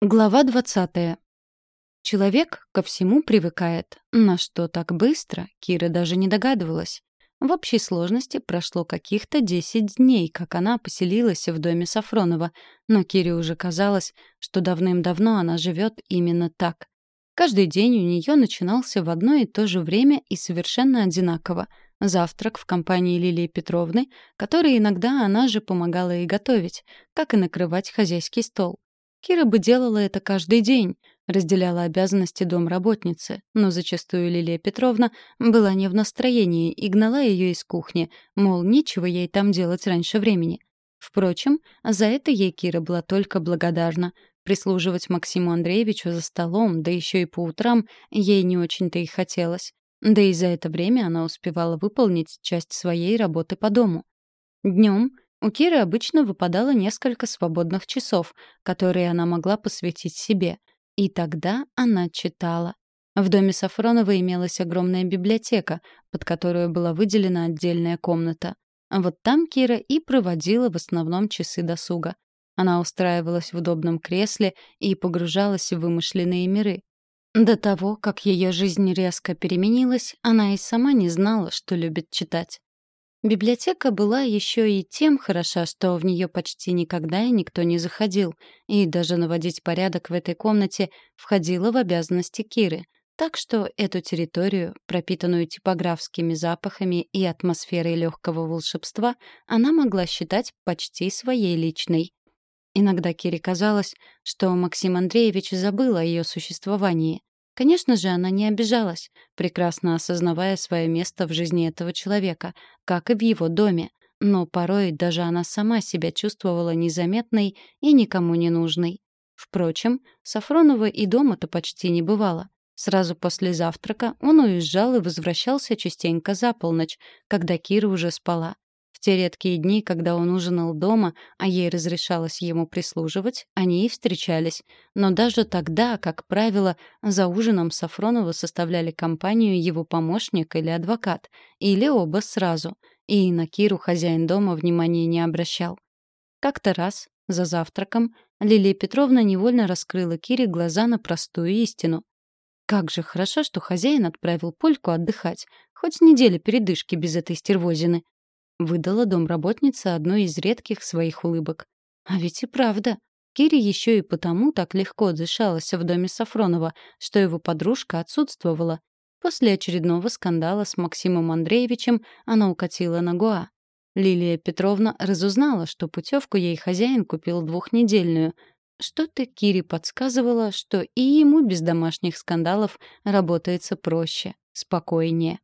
Глава 20. Человек ко всему привыкает. На что так быстро, Кира даже не догадывалась. В общей сложности прошло каких-то 10 дней, как она поселилась в доме Сафронова, но Кире уже казалось, что давным-давно она живет именно так. Каждый день у нее начинался в одно и то же время и совершенно одинаково. Завтрак в компании Лилии Петровны, который иногда она же помогала ей готовить, как и накрывать хозяйский стол. Кира бы делала это каждый день, разделяла обязанности домработницы, но зачастую Лилия Петровна была не в настроении и гнала ее из кухни, мол, нечего ей там делать раньше времени. Впрочем, за это ей Кира была только благодарна. Прислуживать Максиму Андреевичу за столом, да еще и по утрам, ей не очень-то и хотелось. Да и за это время она успевала выполнить часть своей работы по дому. Днем у Киры обычно выпадало несколько свободных часов, которые она могла посвятить себе. И тогда она читала. В доме Сафронова имелась огромная библиотека, под которую была выделена отдельная комната. Вот там Кира и проводила в основном часы досуга. Она устраивалась в удобном кресле и погружалась в вымышленные миры. До того, как ее жизнь резко переменилась, она и сама не знала, что любит читать. Библиотека была еще и тем хороша, что в нее почти никогда и никто не заходил, и даже наводить порядок в этой комнате входило в обязанности Киры. Так что эту территорию, пропитанную типографскими запахами и атмосферой легкого волшебства, она могла считать почти своей личной. Иногда Кире казалось, что Максим Андреевич забыл о ее существовании. Конечно же, она не обижалась, прекрасно осознавая свое место в жизни этого человека, как и в его доме. Но порой даже она сама себя чувствовала незаметной и никому не нужной. Впрочем, Сафронова и дома-то почти не бывало. Сразу после завтрака он уезжал и возвращался частенько за полночь, когда Кира уже спала. В те редкие дни, когда он ужинал дома, а ей разрешалось ему прислуживать, они и встречались. Но даже тогда, как правило, за ужином Сафронова составляли компанию его помощник или адвокат, или оба сразу. И на Киру хозяин дома внимания не обращал. Как-то раз, за завтраком, Лилия Петровна невольно раскрыла Кире глаза на простую истину. Как же хорошо, что хозяин отправил Польку отдыхать. Хоть неделя передышки без этой стервозины. Выдала домработница одной из редких своих улыбок. А ведь и правда. Кире еще и потому так легко дышалась в доме Сафронова, что его подружка отсутствовала. После очередного скандала с Максимом Андреевичем она укатила на Гоа. Лилия Петровна разузнала, что путевку ей хозяин купил двухнедельную. Что-то Кире подсказывало, что и ему без домашних скандалов работается проще, спокойнее.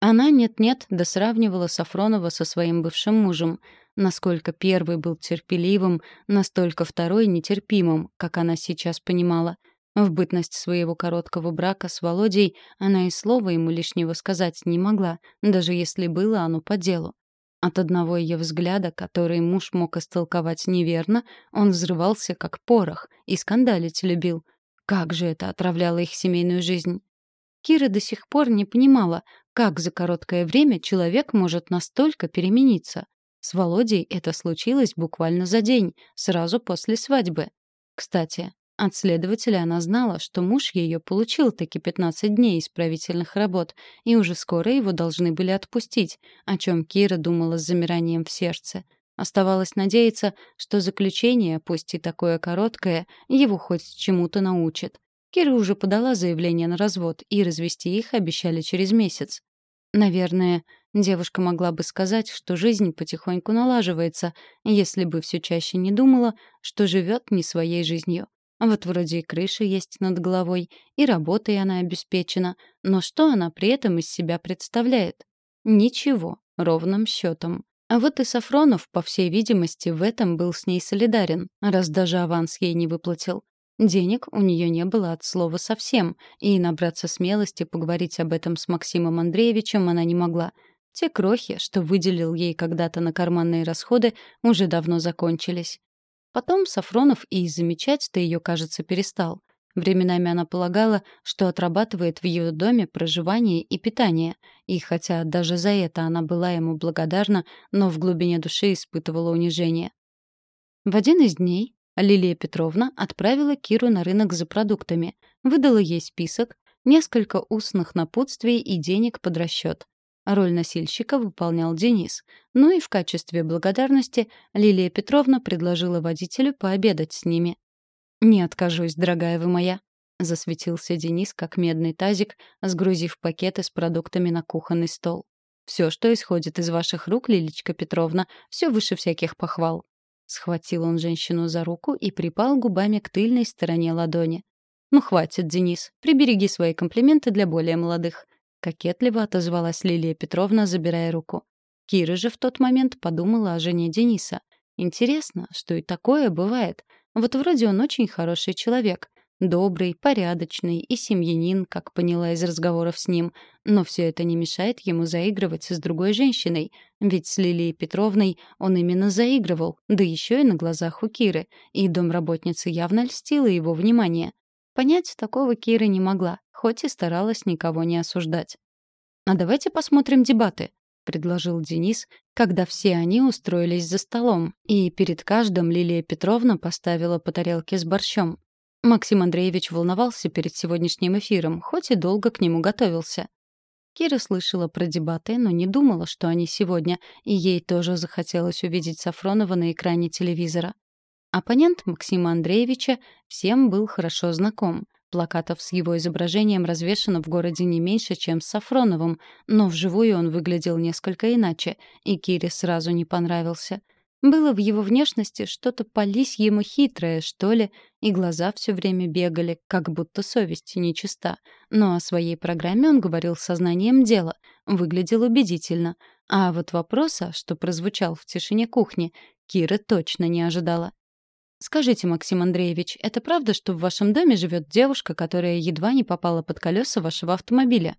Она нет-нет да сравнивала Сафронова со своим бывшим мужем. Насколько первый был терпеливым, настолько второй нетерпимым, как она сейчас понимала. В бытность своего короткого брака с Володей она и слова ему лишнего сказать не могла, даже если было оно по делу. От одного ее взгляда, который муж мог истолковать неверно, он взрывался как порох и скандалить любил. Как же это отравляло их семейную жизнь? Кира до сих пор не понимала, как за короткое время человек может настолько перемениться. С Володей это случилось буквально за день, сразу после свадьбы. Кстати, от следователя она знала, что муж ее получил таки 15 дней исправительных работ, и уже скоро его должны были отпустить, о чем Кира думала с замиранием в сердце. Оставалось надеяться, что заключение, пусть и такое короткое, его хоть чему-то научит. Кира уже подала заявление на развод, и развести их обещали через месяц. Наверное, девушка могла бы сказать, что жизнь потихоньку налаживается, если бы все чаще не думала, что живет не своей жизнью. Вот вроде и крыша есть над головой, и работой она обеспечена, но что она при этом из себя представляет? Ничего, ровным счетом. А вот и Сафронов, по всей видимости, в этом был с ней солидарен, раз даже аванс ей не выплатил. Денег у нее не было от слова совсем, и набраться смелости поговорить об этом с Максимом Андреевичем она не могла. Те крохи, что выделил ей когда-то на карманные расходы, уже давно закончились. Потом Сафронов и замечать-то ее, кажется, перестал. Временами она полагала, что отрабатывает в ее доме проживание и питание, и хотя даже за это она была ему благодарна, но в глубине души испытывала унижение. В один из дней Лилия Петровна отправила Киру на рынок за продуктами, выдала ей список, несколько устных напутствий и денег под расчет. Роль носильщика выполнял Денис. Ну и в качестве благодарности Лилия Петровна предложила водителю пообедать с ними. «Не откажусь, дорогая вы моя», — засветился Денис, как медный тазик, сгрузив пакеты с продуктами на кухонный стол. «Все, что исходит из ваших рук, Лилечка Петровна, все выше всяких похвал». Схватил он женщину за руку и припал губами к тыльной стороне ладони. «Ну хватит, Денис, прибереги свои комплименты для более молодых. — кокетливо отозвалась Лилия Петровна, забирая руку. Кира же в тот момент подумала о жене Дениса. Интересно, что и такое бывает. Вот вроде он очень хороший человек. Добрый, порядочный и семьянин, как поняла из разговоров с ним. Но все это не мешает ему заигрывать с другой женщиной. Ведь с Лилией Петровной он именно заигрывал, да еще и на глазах у Киры. И домработница явно льстила его внимание. Понять такого Кира не могла хоть и старалась никого не осуждать. «А давайте посмотрим дебаты», — предложил Денис, когда все они устроились за столом, и перед каждым Лилия Петровна поставила по тарелке с борщом. Максим Андреевич волновался перед сегодняшним эфиром, хоть и долго к нему готовился. Кира слышала про дебаты, но не думала, что они сегодня, и ей тоже захотелось увидеть Сафронова на экране телевизора. Оппонент Максима Андреевича всем был хорошо знаком. Плакатов с его изображением развешано в городе не меньше, чем с Сафроновым, но вживую он выглядел несколько иначе, и Кире сразу не понравился. Было в его внешности что-то пались ему хитрое, что ли, и глаза все время бегали, как будто совесть нечиста. Но о своей программе он говорил сознанием дела, выглядел убедительно. А вот вопроса, что прозвучал в тишине кухни, Кира точно не ожидала. «Скажите, Максим Андреевич, это правда, что в вашем доме живет девушка, которая едва не попала под колеса вашего автомобиля?»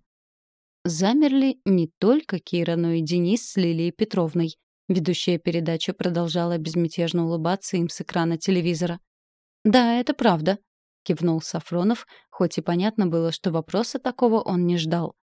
Замерли не только Кира, но и Денис с Лилией Петровной. Ведущая передачу продолжала безмятежно улыбаться им с экрана телевизора. «Да, это правда», — кивнул Сафронов, хоть и понятно было, что вопроса такого он не ждал.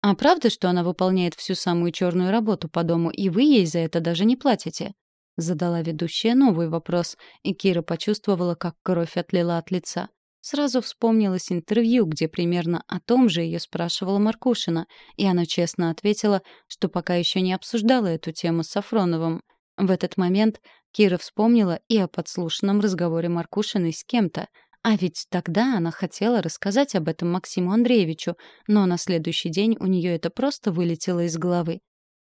«А правда, что она выполняет всю самую черную работу по дому, и вы ей за это даже не платите?» Задала ведущая новый вопрос, и Кира почувствовала, как кровь отлила от лица. Сразу вспомнилось интервью, где примерно о том же ее спрашивала Маркушина, и она честно ответила, что пока еще не обсуждала эту тему с Сафроновым. В этот момент Кира вспомнила и о подслушанном разговоре Маркушиной с кем-то, а ведь тогда она хотела рассказать об этом Максиму Андреевичу, но на следующий день у нее это просто вылетело из головы.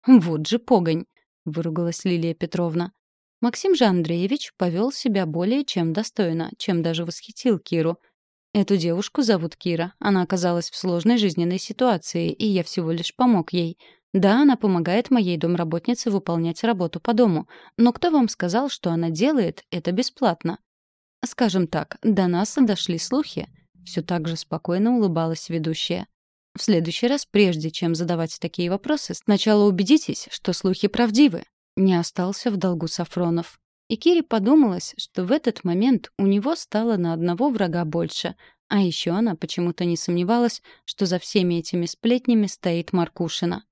«Вот же погонь!» выругалась Лилия Петровна. Максим же Андреевич повел себя более чем достойно, чем даже восхитил Киру. Эту девушку зовут Кира. Она оказалась в сложной жизненной ситуации, и я всего лишь помог ей. Да, она помогает моей домработнице выполнять работу по дому, но кто вам сказал, что она делает это бесплатно? Скажем так, до нас дошли слухи. Все так же спокойно улыбалась ведущая. В следующий раз, прежде чем задавать такие вопросы, сначала убедитесь, что слухи правдивы. Не остался в долгу Сафронов. И Кире подумалось, что в этот момент у него стало на одного врага больше. А еще она почему-то не сомневалась, что за всеми этими сплетнями стоит Маркушина.